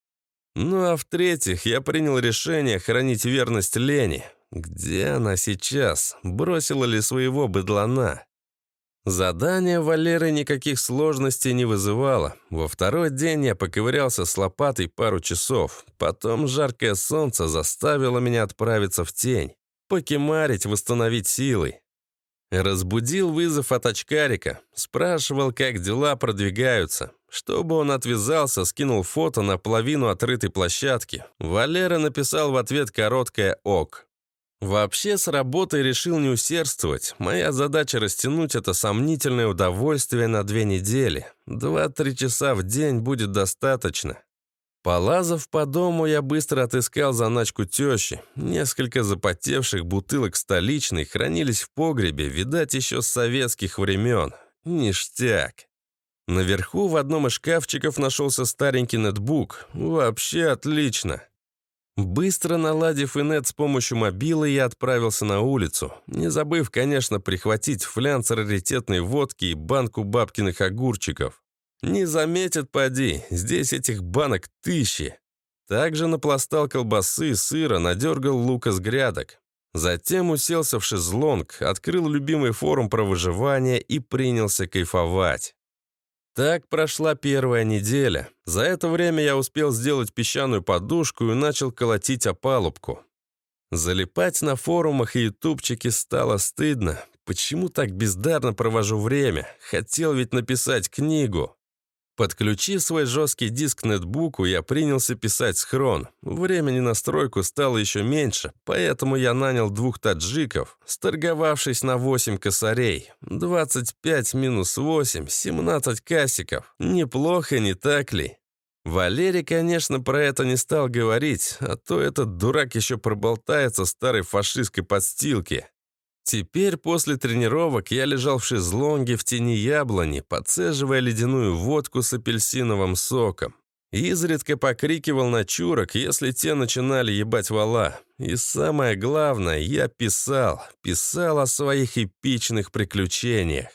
Ну а в-третьих, я принял решение хранить верность Лене. Где она сейчас? Бросила ли своего быдлана? Задание Валеры никаких сложностей не вызывало. Во второй день я поковырялся с лопатой пару часов. Потом жаркое солнце заставило меня отправиться в тень. Покемарить, восстановить силы. Разбудил вызов от очкарика. Спрашивал, как дела продвигаются. Чтобы он отвязался, скинул фото на половину отрытой площадки. Валера написал в ответ короткое «ок». Вообще с работой решил не усердствовать. Моя задача растянуть это сомнительное удовольствие на две недели. Два-три часа в день будет достаточно. Полазав по дому, я быстро отыскал заначку тещи. Несколько запотевших бутылок столичной хранились в погребе, видать, еще с советских времен. Ништяк. Наверху в одном из шкафчиков нашелся старенький ноутбук. Вообще отлично. Быстро наладив инет с помощью мобилы, я отправился на улицу, не забыв, конечно, прихватить флянц раритетной водки и банку бабкиных огурчиков. Не заметят, поди, здесь этих банок тысячи. Также напластал колбасы, сыра, надергал лука с грядок. Затем уселся в шезлонг, открыл любимый форум про выживание и принялся кайфовать. Так прошла первая неделя. За это время я успел сделать песчаную подушку и начал колотить опалубку. Залипать на форумах и ютубчике стало стыдно. Почему так бездарно провожу время? Хотел ведь написать книгу. Подключив свой жесткий диск к нетбуку, я принялся писать схрон. Времени на стройку стало еще меньше, поэтому я нанял двух таджиков, сторговавшись на 8 косарей. 25 минус 8, 17 касиков. Неплохо, не так ли? Валерий, конечно, про это не стал говорить, а то этот дурак еще проболтается старой фашистской подстилке. Теперь после тренировок я лежал в шезлонге в тени яблони, подцеживая ледяную водку с апельсиновым соком. Изредка покрикивал на чурок, если те начинали ебать вала. И самое главное, я писал, писал о своих эпичных приключениях.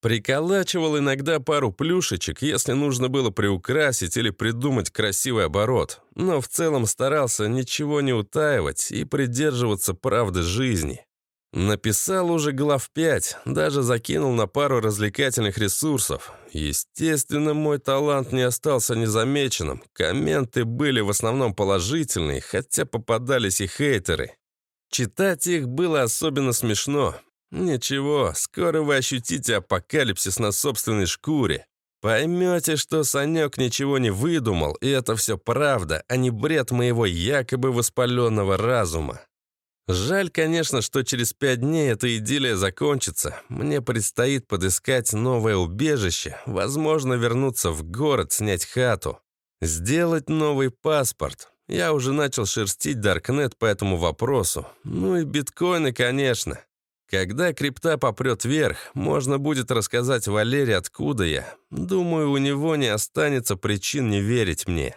Приколачивал иногда пару плюшечек, если нужно было приукрасить или придумать красивый оборот, но в целом старался ничего не утаивать и придерживаться правды жизни. Написал уже глав 5, даже закинул на пару развлекательных ресурсов. Естественно, мой талант не остался незамеченным. Комменты были в основном положительные, хотя попадались и хейтеры. Читать их было особенно смешно. Ничего, скоро вы ощутите апокалипсис на собственной шкуре. Поймете, что Санек ничего не выдумал, и это все правда, а не бред моего якобы воспаленного разума. Жаль, конечно, что через пять дней эта идиллия закончится. Мне предстоит подыскать новое убежище, возможно, вернуться в город, снять хату, сделать новый паспорт. Я уже начал шерстить Даркнет по этому вопросу. Ну и биткоины, конечно. Когда крипта попрет вверх, можно будет рассказать Валере, откуда я. Думаю, у него не останется причин не верить мне.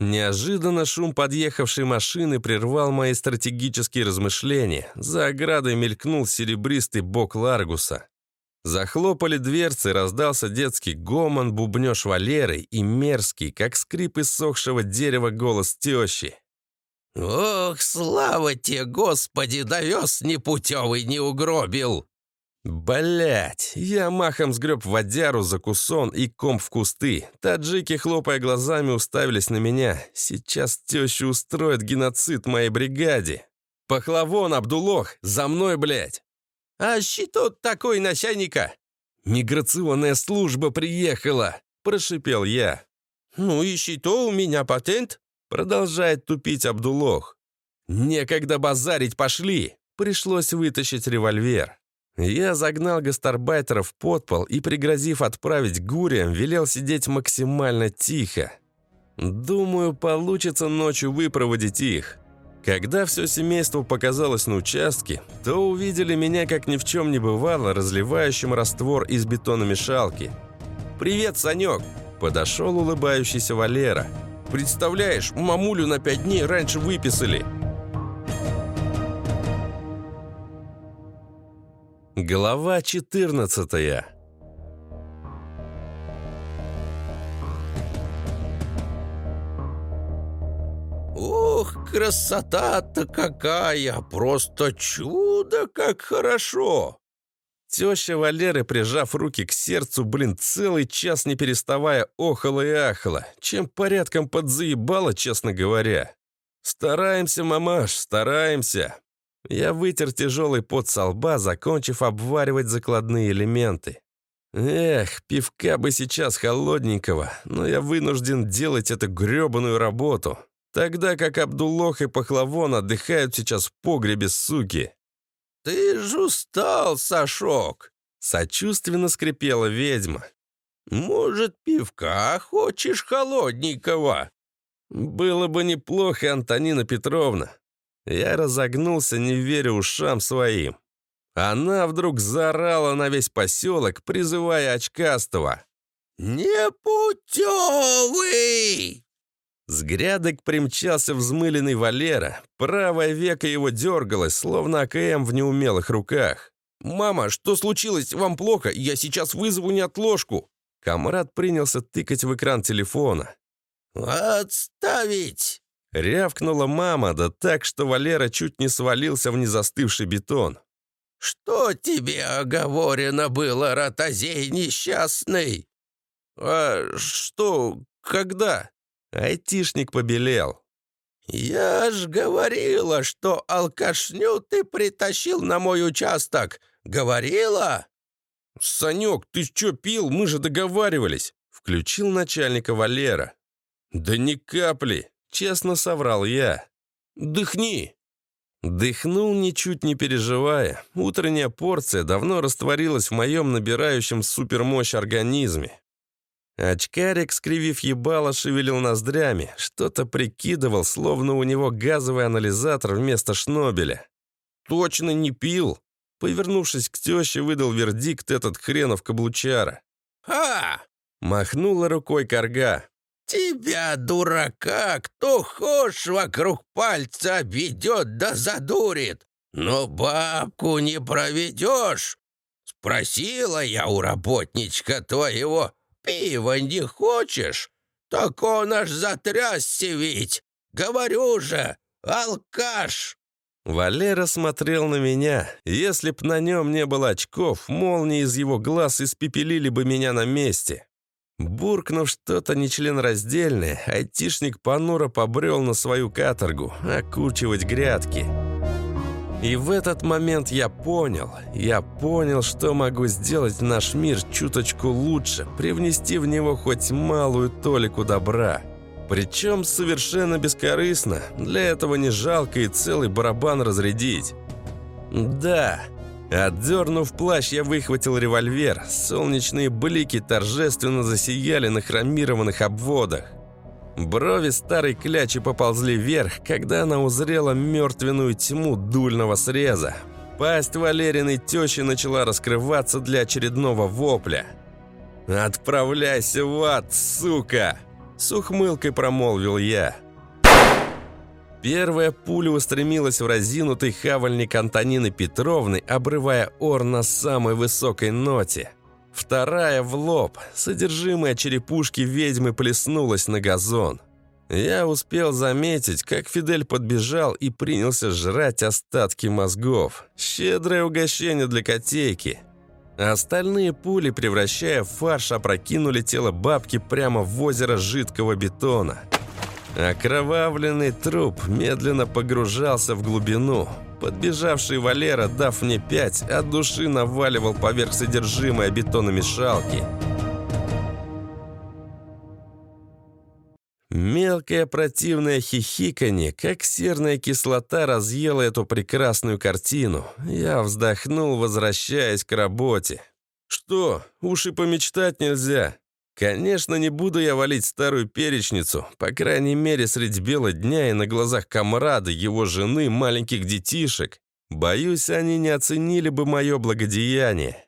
Неожиданно шум подъехавшей машины прервал мои стратегические размышления. За оградой мелькнул серебристый бок Ларгуса. Захлопали дверцы, раздался детский гомон, бубнёж Валеры и мерзкий, как скрип иссохшего дерева, голос тещи. «Ох, слава тебе, Господи, довез непутевый, не угробил!» Блять, я махом сгреб водяру за кусон и ком в кусты. Таджики, хлопая глазами, уставились на меня. Сейчас теща устроит геноцид моей бригаде. Пахлавон, Абдулох, за мной, блять. А что такой начальника? Миграционная служба приехала, прошипел я. Ну и что у меня патент? Продолжает тупить Абдулох. «Некогда базарить, пошли!» Пришлось вытащить револьвер. Я загнал гастарбайтеров в подпол и, пригрозив отправить гуриям, велел сидеть максимально тихо. Думаю, получится ночью выпроводить их. Когда все семейство показалось на участке, то увидели меня, как ни в чем не бывало, разливающим раствор из бетономешалки. «Привет, Санек!» – подошел улыбающийся Валера – Представляешь, мамулю на пять дней раньше выписали. Глава 14 Ох, красота-то какая! Просто чудо, как хорошо! Теща Валеры, прижав руки к сердцу, блин, целый час не переставая охала и ахала, чем порядком подзаебала, честно говоря. «Стараемся, мамаш, стараемся!» Я вытер тяжелый пот со лба, закончив обваривать закладные элементы. Эх, пивка бы сейчас холодненького, но я вынужден делать эту гребаную работу. Тогда как Абдуллох и Пахлавон отдыхают сейчас в погребе, суки. «Ты ж устал, Сашок!» Сочувственно скрипела ведьма. «Может, пивка хочешь холодненького?» «Было бы неплохо, Антонина Петровна». Я разогнулся, не веря ушам своим. Она вдруг заорала на весь поселок, призывая очкастого. «Непутевый!» С грядок примчался взмыленный Валера. Правое веко его дергалось, словно АКМ в неумелых руках. «Мама, что случилось? Вам плохо? Я сейчас вызову неотложку!» Камрад принялся тыкать в экран телефона. «Отставить!» Рявкнула мама, да так, что Валера чуть не свалился в незастывший бетон. «Что тебе оговорено было, ротозей несчастный?» «А что? Когда?» Айтишник побелел. «Я ж говорила, что алкашню ты притащил на мой участок. Говорила?» «Санек, ты что пил? Мы же договаривались!» Включил начальника Валера. «Да ни капли!» — честно соврал я. «Дыхни!» Дыхнул, ничуть не переживая. Утренняя порция давно растворилась в моем набирающем супермощь организме. Очкарик, скривив ебало, шевелил ноздрями, что-то прикидывал, словно у него газовый анализатор вместо шнобеля. «Точно не пил!» Повернувшись к теще, выдал вердикт этот хренов каблучара. «Ха!» — махнула рукой корга. «Тебя, дурака, кто хошь вокруг пальца обведет да задурит, но бабку не проведешь. Спросила я у работничка твоего, пива не хочешь? Так он аж затрясся ведь. Говорю же, алкаш!» Валера смотрел на меня. Если б на нем не было очков, молнии из его глаз испепелили бы меня на месте. Буркнув что-то нечленораздельное, айтишник понуро побрел на свою каторгу, окучивать грядки. И в этот момент я понял, я понял, что могу сделать наш мир чуточку лучше, привнести в него хоть малую толику добра. Причем совершенно бескорыстно, для этого не жалко и целый барабан разрядить. Да, Отдернув плащ, я выхватил револьвер. Солнечные блики торжественно засияли на хромированных обводах. Брови старой клячи поползли вверх, когда она узрела мертвенную тьму дульного среза. Пасть Валериной тещи начала раскрываться для очередного вопля. «Отправляйся в ад, сука!» С ухмылкой промолвил я. Первая пуля устремилась в разинутый хавальник Антонины Петровны, обрывая ор на самой высокой ноте. Вторая в лоб. Содержимое черепушки ведьмы плеснулось на газон. Я успел заметить, как Фидель подбежал и принялся жрать остатки мозгов. Щедрое угощение для котейки. Остальные пули, превращая в фарш, опрокинули тело бабки прямо в озеро жидкого бетона. Окровавленный труп медленно погружался в глубину. Подбежавший Валера, дав мне пять, от души наваливал поверх содержимое бетономешалки. Мелкое противное хихиканье, как серная кислота, разъела эту прекрасную картину. Я вздохнул, возвращаясь к работе. «Что, уши помечтать нельзя?» Конечно, не буду я валить старую перечницу, по крайней мере, средь бела дня и на глазах комрада, его жены, маленьких детишек. Боюсь, они не оценили бы мое благодеяние.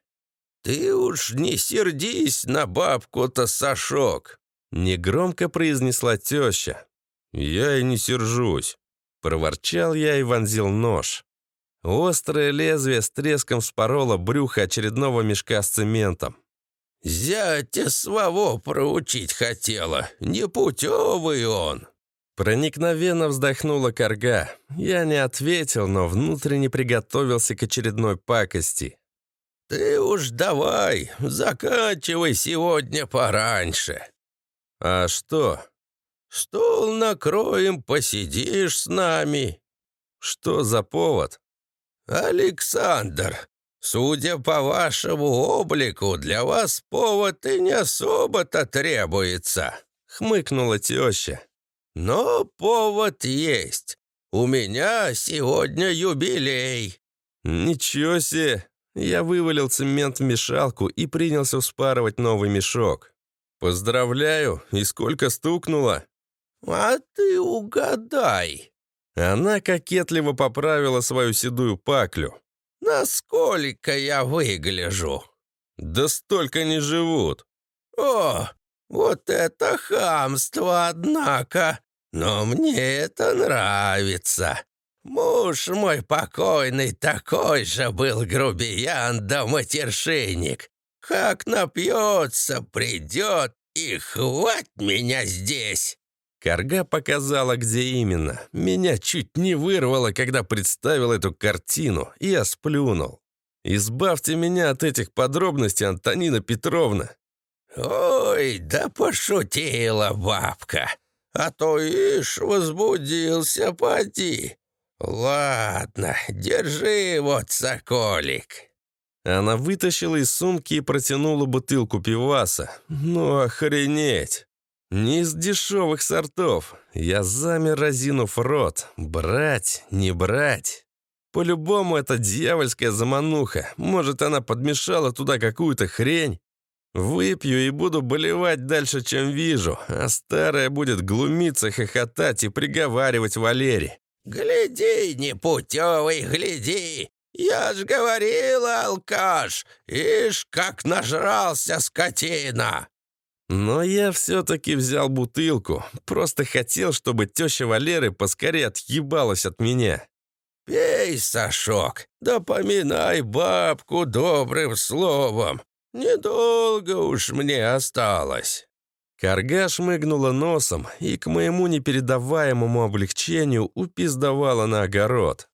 «Ты уж не сердись на бабку-то, Сашок!» Негромко произнесла теща. «Я и не сержусь», — проворчал я и вонзил нож. Острое лезвие с треском вспороло брюхо очередного мешка с цементом. «Зятя своего проучить хотела, непутевый он!» Проникновенно вздохнула корга. Я не ответил, но внутренне приготовился к очередной пакости. «Ты уж давай, заканчивай сегодня пораньше». «А что?» «Стол накроем, посидишь с нами». «Что за повод?» «Александр, Судя по вашему облику, для вас повод и не особо-то требуется», — хмыкнула теща. «Но повод есть. У меня сегодня юбилей». «Ничего себе!» Я вывалил цемент в мешалку и принялся вспарывать новый мешок. «Поздравляю! И сколько стукнуло?» «А ты угадай!» Она кокетливо поправила свою седую паклю. Насколько я выгляжу?» «Да столько не живут!» «О, вот это хамство, однако! Но мне это нравится!» Муж мой покойный такой же был грубиян да матершинник. Как напьется, придет и хвать меня здесь. Карга показала, где именно. Меня чуть не вырвало, когда представил эту картину, и я сплюнул. «Избавьте меня от этих подробностей, Антонина Петровна!» «Ой, да пошутила бабка! А то ишь возбудился, поди! Ладно, держи вот, соколик!» Она вытащила из сумки и протянула бутылку пиваса. Ну, охренеть! Не из дешевых сортов. Я замер, разинув рот. Брать, не брать. По-любому это дьявольская замануха. Может, она подмешала туда какую-то хрень? Выпью и буду болевать дальше, чем вижу, а старая будет глумиться, хохотать и приговаривать Валере. «Гляди, непутевый, гляди! Я ж говорила, алкаш! Ишь, как нажрался скотина!» Но я все-таки взял бутылку. Просто хотел, чтобы теща Валеры поскорее отъебалась от меня. «Пей, Сашок, да поминай бабку добрым словом. Недолго уж мне осталось». Карга шмыгнула носом и, к моему непередаваемому облегчению, упиздовала на огород.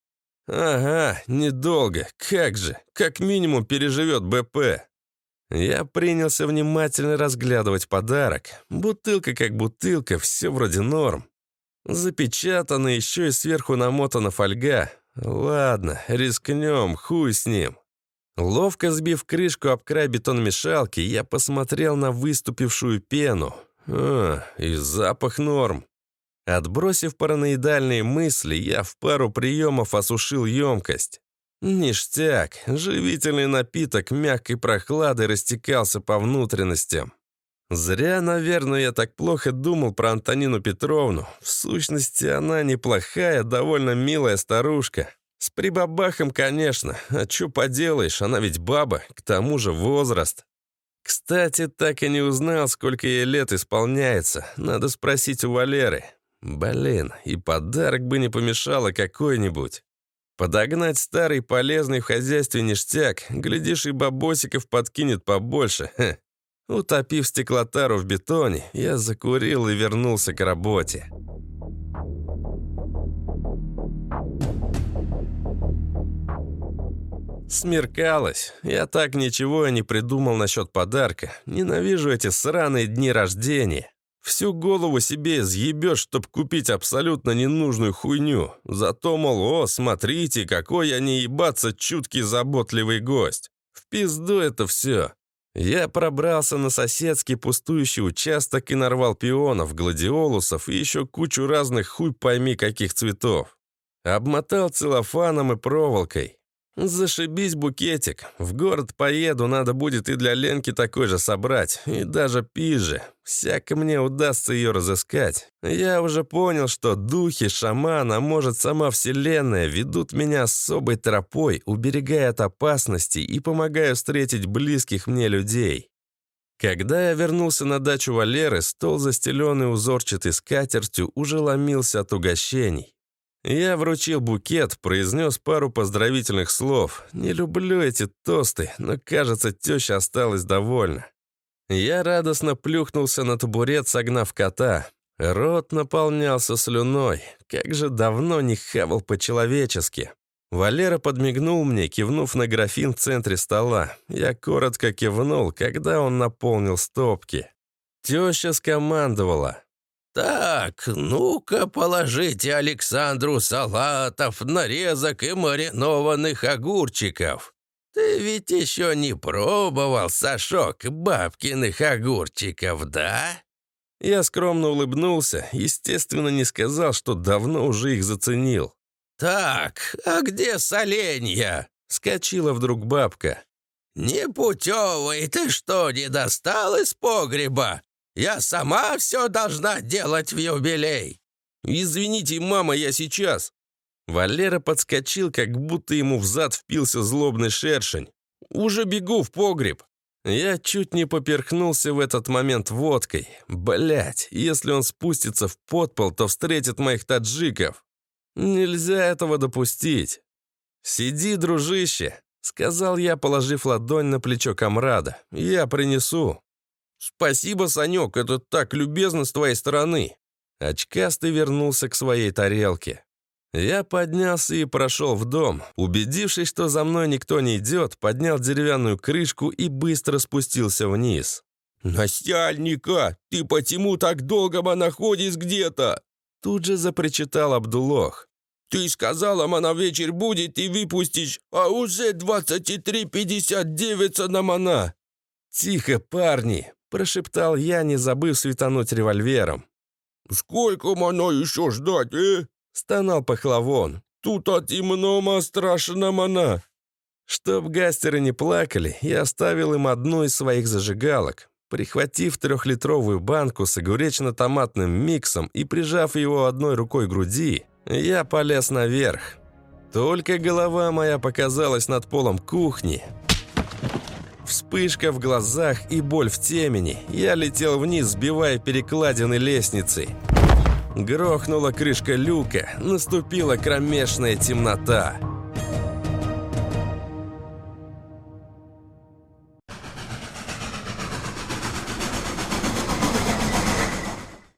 «Ага, недолго. Как же. Как минимум переживет БП». Я принялся внимательно разглядывать подарок. Бутылка как бутылка, все вроде норм. Запечатана, еще и сверху намотана фольга. Ладно, рискнем, хуй с ним. Ловко сбив крышку об край бетономешалки, я посмотрел на выступившую пену. А, и запах норм. Отбросив параноидальные мысли, я в пару приемов осушил емкость. Ништяк, живительный напиток мягкой прохладой растекался по внутренностям. Зря, наверное, я так плохо думал про Антонину Петровну. В сущности, она неплохая, довольно милая старушка. С прибабахом, конечно. А что поделаешь, она ведь баба, к тому же возраст. Кстати, так и не узнал, сколько ей лет исполняется. Надо спросить у Валеры. Блин, и подарок бы не помешало какой-нибудь. Подогнать старый полезный в хозяйстве ништяк, глядишь, и бабосиков подкинет побольше. Хе. Утопив стеклотару в бетоне, я закурил и вернулся к работе. Смеркалось. Я так ничего и не придумал насчет подарка. Ненавижу эти сраные дни рождения. Всю голову себе изъебешь, чтоб купить абсолютно ненужную хуйню. Зато, мол, о, смотрите, какой я не ебаться чуткий заботливый гость. В пизду это все. Я пробрался на соседский пустующий участок и нарвал пионов, гладиолусов и еще кучу разных хуй пойми каких цветов. Обмотал целлофаном и проволокой. «Зашибись, букетик. В город поеду, надо будет и для Ленки такой же собрать, и даже пиже. Всяко мне удастся ее разыскать. Я уже понял, что духи, шаман, а может сама Вселенная ведут меня особой тропой, уберегая от опасностей и помогая встретить близких мне людей». Когда я вернулся на дачу Валеры, стол, застеленный узорчатой скатертью, уже ломился от угощений. Я вручил букет, произнес пару поздравительных слов. Не люблю эти тосты, но, кажется, теща осталась довольна. Я радостно плюхнулся на табурет, согнав кота. Рот наполнялся слюной. Как же давно не хавал по-человечески. Валера подмигнул мне, кивнув на графин в центре стола. Я коротко кивнул, когда он наполнил стопки. Теща скомандовала. «Так, ну-ка положите Александру салатов, нарезок и маринованных огурчиков. Ты ведь еще не пробовал, Сашок, бабкиных огурчиков, да?» Я скромно улыбнулся, естественно, не сказал, что давно уже их заценил. «Так, а где соленья?» — скочила вдруг бабка. «Непутевый, ты что, не достал из погреба? Я сама все должна делать в юбилей!» «Извините, мама, я сейчас!» Валера подскочил, как будто ему в зад впился злобный шершень. «Уже бегу в погреб!» Я чуть не поперхнулся в этот момент водкой. Блять, если он спустится в подпол, то встретит моих таджиков. Нельзя этого допустить. «Сиди, дружище», — сказал я, положив ладонь на плечо комрада. «Я принесу». «Спасибо, Санек, это так любезно с твоей стороны!» Очкастый вернулся к своей тарелке. Я поднялся и прошел в дом. Убедившись, что за мной никто не идет, поднял деревянную крышку и быстро спустился вниз. «Настяльника, ты почему так долго находишь где-то?» Тут же запричитал Абдулох. Ты сказала, она вечер будет и выпустишь, а уже 23.59 на мана!» «Тихо, парни!» – прошептал я, не забыв светануть револьвером. «Сколько мана еще ждать, э?» – стонал пахлавон. «Тут от темно, страшно мана!» Чтоб гастеры не плакали, я оставил им одну из своих зажигалок. Прихватив трехлитровую банку с огуречно-томатным миксом и прижав его одной рукой к груди, я полез наверх. Только голова моя показалась над полом кухни. Вспышка в глазах и боль в темени. Я летел вниз, сбивая перекладины лестницы. Грохнула крышка люка, наступила кромешная темнота.